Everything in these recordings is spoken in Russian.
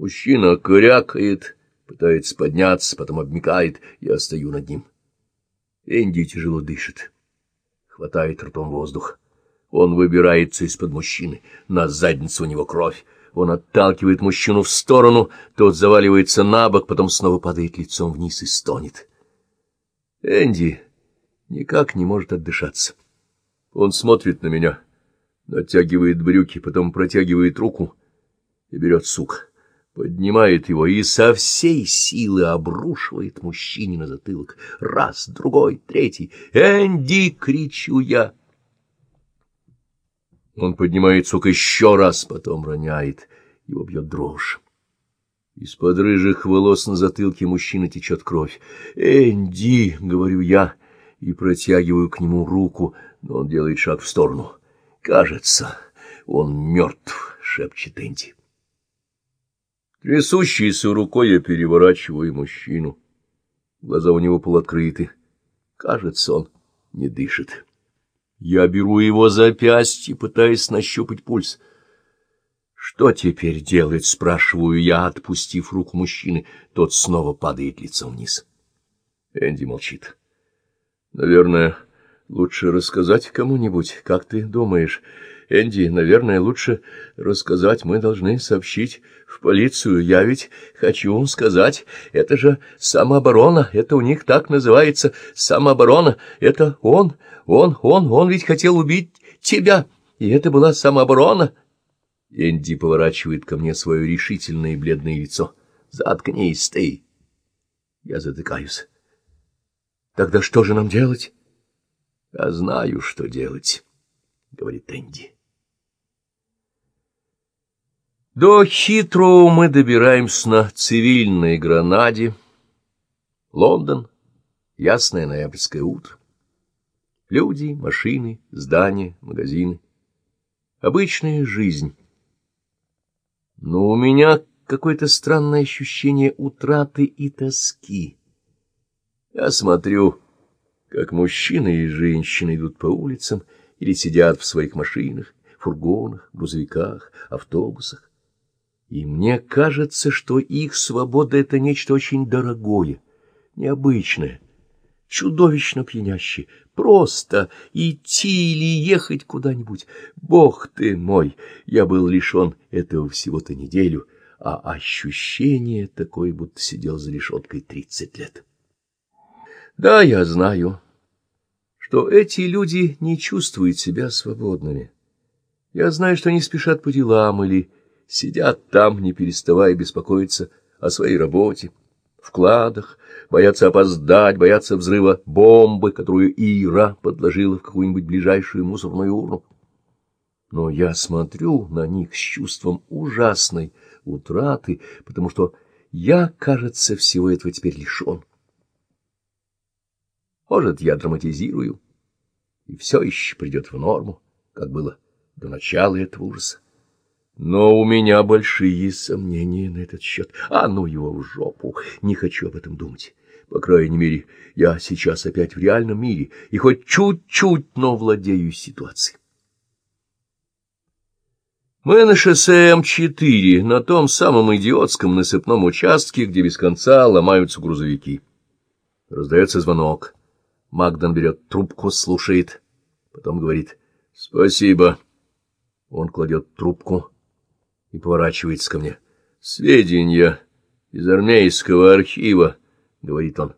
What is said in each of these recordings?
Мужчина корякает, пытается подняться, потом обмикает, я стою над ним. Энди тяжело дышит, хватает ртом воздух. Он выбирается из-под мужчины, на задницу у него кровь. Он отталкивает мужчину в сторону, тот заваливается на бок, потом снова падает лицом вниз и стонет. Энди никак не может отдышаться. Он смотрит на меня, натягивает брюки, потом протягивает руку и берет сук, поднимает его и со всей силы обрушивает мужчине на затылок. Раз, другой, третий. «Энди!» — кричу я. Он поднимает сук еще раз, потом роняет. Его бьет дрожь. Из-под рыжих волос на затылке мужчины течет кровь. «Энди!» — говорю я и протягиваю к нему руку, но он делает шаг в сторону. «Кажется, он мертв», — шепчет Энди. Трясущейся рукой я переворачиваю мужчину. Глаза у него полуоткрыты. Кажется, он не дышит. Я беру его запястье, пытаясь нащупать пульс. «Что теперь делать?» — спрашиваю я, отпустив руку мужчины. Тот снова падает лицом вниз. Энди молчит. «Наверное, лучше рассказать кому-нибудь, как ты думаешь?» Энди, наверное, лучше рассказать. Мы должны сообщить в полицию. Я ведь хочу сказать, это же самооборона. Это у них так называется самооборона. Это он, он, он, он ведь хотел убить тебя. И это была самооборона. Энди поворачивает ко мне свое решительное и бледное лицо. Заткнись ты. Я затыкаюсь. Тогда что же нам делать? Я знаю, что делать, — говорит Энди. До Хитроу мы добираемся на цивильной гранаде. Лондон. Ясное ноябрьское утро. Люди, машины, здания, магазины. Обычная жизнь. Но у меня какое-то странное ощущение утраты и тоски. Я смотрю, как мужчины и женщины идут по улицам или сидят в своих машинах, фургонах, грузовиках, автобусах. И мне кажется, что их свобода — это нечто очень дорогое, необычное, чудовищно пьянящее. Просто идти или ехать куда-нибудь. Бог ты мой, я был лишен этого всего-то неделю, а ощущение такое, будто сидел за решеткой тридцать лет. Да, я знаю, что эти люди не чувствуют себя свободными. Я знаю, что они спешат по делам или сидят там, не переставая беспокоиться о своей работе, вкладах, боятся опоздать, боятся взрыва бомбы, которую Ира подложила в какую-нибудь ближайшую мусорную урну. Но я смотрю на них с чувством ужасной утраты, потому что я, кажется, всего этого теперь лишен. Может, я драматизирую, и все еще придет в норму, как было до начала этого ужаса. Но у меня большие сомнения на этот счет. А ну его в жопу, не хочу об этом думать. По крайней мере, я сейчас опять в реальном мире и хоть чуть-чуть, но владею ситуацией. Мы на шоссе М4, на том самом идиотском насыпном участке, где без конца ломаются грузовики. Раздается звонок. Магдан берет трубку, слушает, потом говорит «Спасибо». Он кладет трубку и поворачивается ко мне. — Сведения из армейского архива, — говорит он.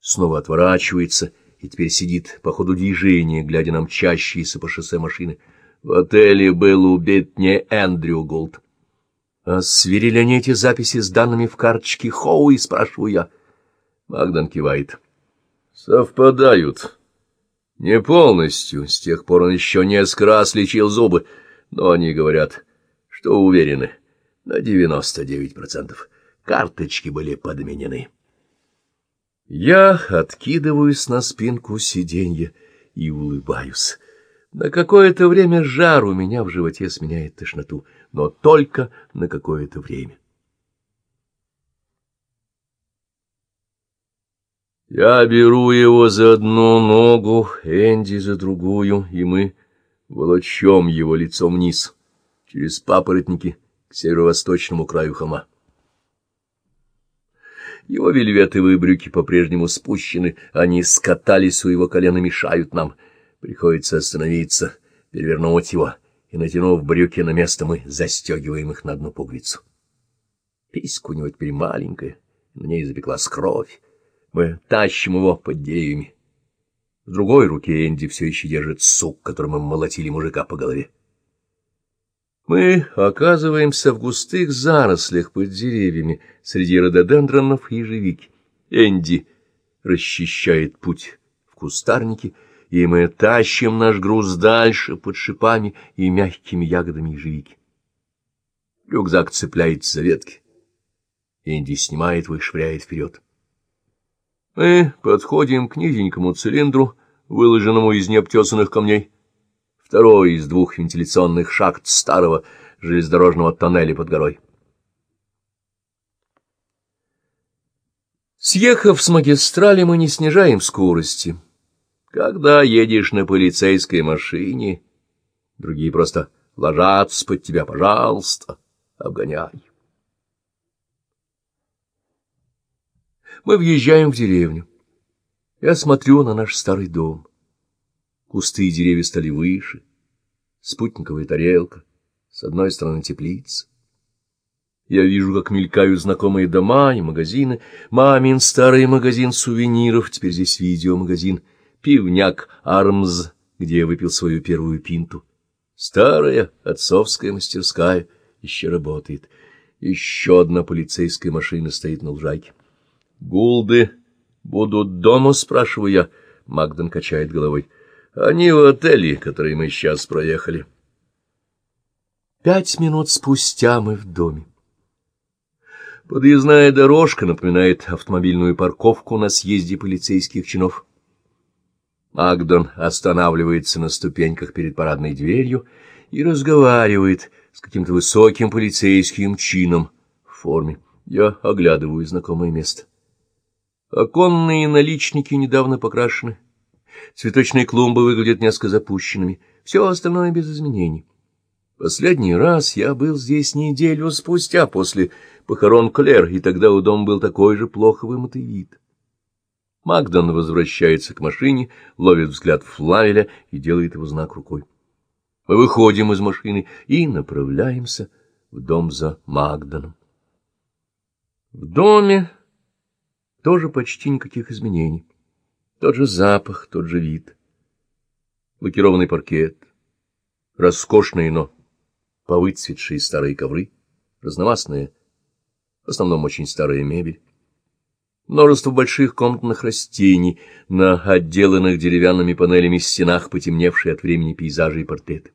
Снова отворачивается и теперь сидит по ходу движения, глядя на мчащиеся по шоссе машины. В отеле был убит не Эндрю Голд. — А сверили они эти записи с данными в карточке Хоуи, спрашиваю я. Магдан кивает. — Совпадают. Не полностью, с тех пор он еще несколько раз лечил зубы, но они говорят что уверены на 99%. Карточки были подменены. Я откидываюсь на спинку сиденья и улыбаюсь. На какое-то время жар у меня в животе сменяет тошноту, но только на какое-то время. Я беру его за одну ногу, Энди за другую, и мы волочем его лицом вниз через папоротники к северо-восточному краю холма. Его вельветовые брюки по-прежнему спущены, они скатались у его колена, мешают нам. Приходится остановиться, перевернуть его, и, натянув брюки на место, мы застегиваем их на одну пуговицу. Писька у него теперь маленькая, на ней запеклась кровь. Мы тащим его под деревьями. В другой руке Энди все еще держит сук, которым мы молотили мужика по голове. Мы оказываемся в густых зарослях под деревьями среди рододендронов и ежевики. Энди расчищает путь в кустарнике, и мы тащим наш груз дальше под шипами и мягкими ягодами ежевики. Рюкзак цепляется за ветки. Энди снимает его и швыряет вперед. Мы подходим к низенькому цилиндру, выложенному из необтесанных камней второй из двух вентиляционных шахт старого железнодорожного тоннеля под горой. Съехав с магистрали, мы не снижаем скорости. Когда едешь на полицейской машине, другие просто ложатся под тебя, пожалуйста, обгоняй. Мы въезжаем в деревню. Я смотрю на наш старый дом. Кусты и деревья стали выше, спутниковая тарелка, с одной стороны теплица. Я вижу, как мелькают знакомые дома и магазины. Мамин старый магазин сувениров, теперь здесь видеомагазин. Пивняк Армз, где я выпил свою первую пинту. Старая отцовская мастерская еще работает. Еще одна полицейская машина стоит на лужайке. «Гулды будут дома?» — спрашиваю я. Магдан качает головой. Они в отеле, который мы сейчас проехали. Пять минут спустя мы в доме. Подъездная дорожка напоминает автомобильную парковку на съезде полицейских чинов. Агдон останавливается на ступеньках перед парадной дверью и разговаривает с каким-то высоким полицейским чином в форме. Я оглядываю знакомое место. Оконные наличники недавно покрашены Цветочные клумбы выглядят несколько запущенными, все остальное без изменений. Последний раз я был здесь неделю спустя после похорон Клер, и тогда у дома был такой же плохо вымытый вид. Магдан возвращается к машине, ловит взгляд Флавеля и делает его знак рукой. Мы выходим из машины и направляемся в дом за Магданом. В доме тоже почти никаких изменений. Тот же запах, тот же вид. Лакированный паркет, роскошные, но повыцветшие старые ковры, разномастные, в основном очень старая мебель. Множество больших комнатных растений, на отделанных деревянными панелями стенах потемневшие от времени пейзажи и портреты.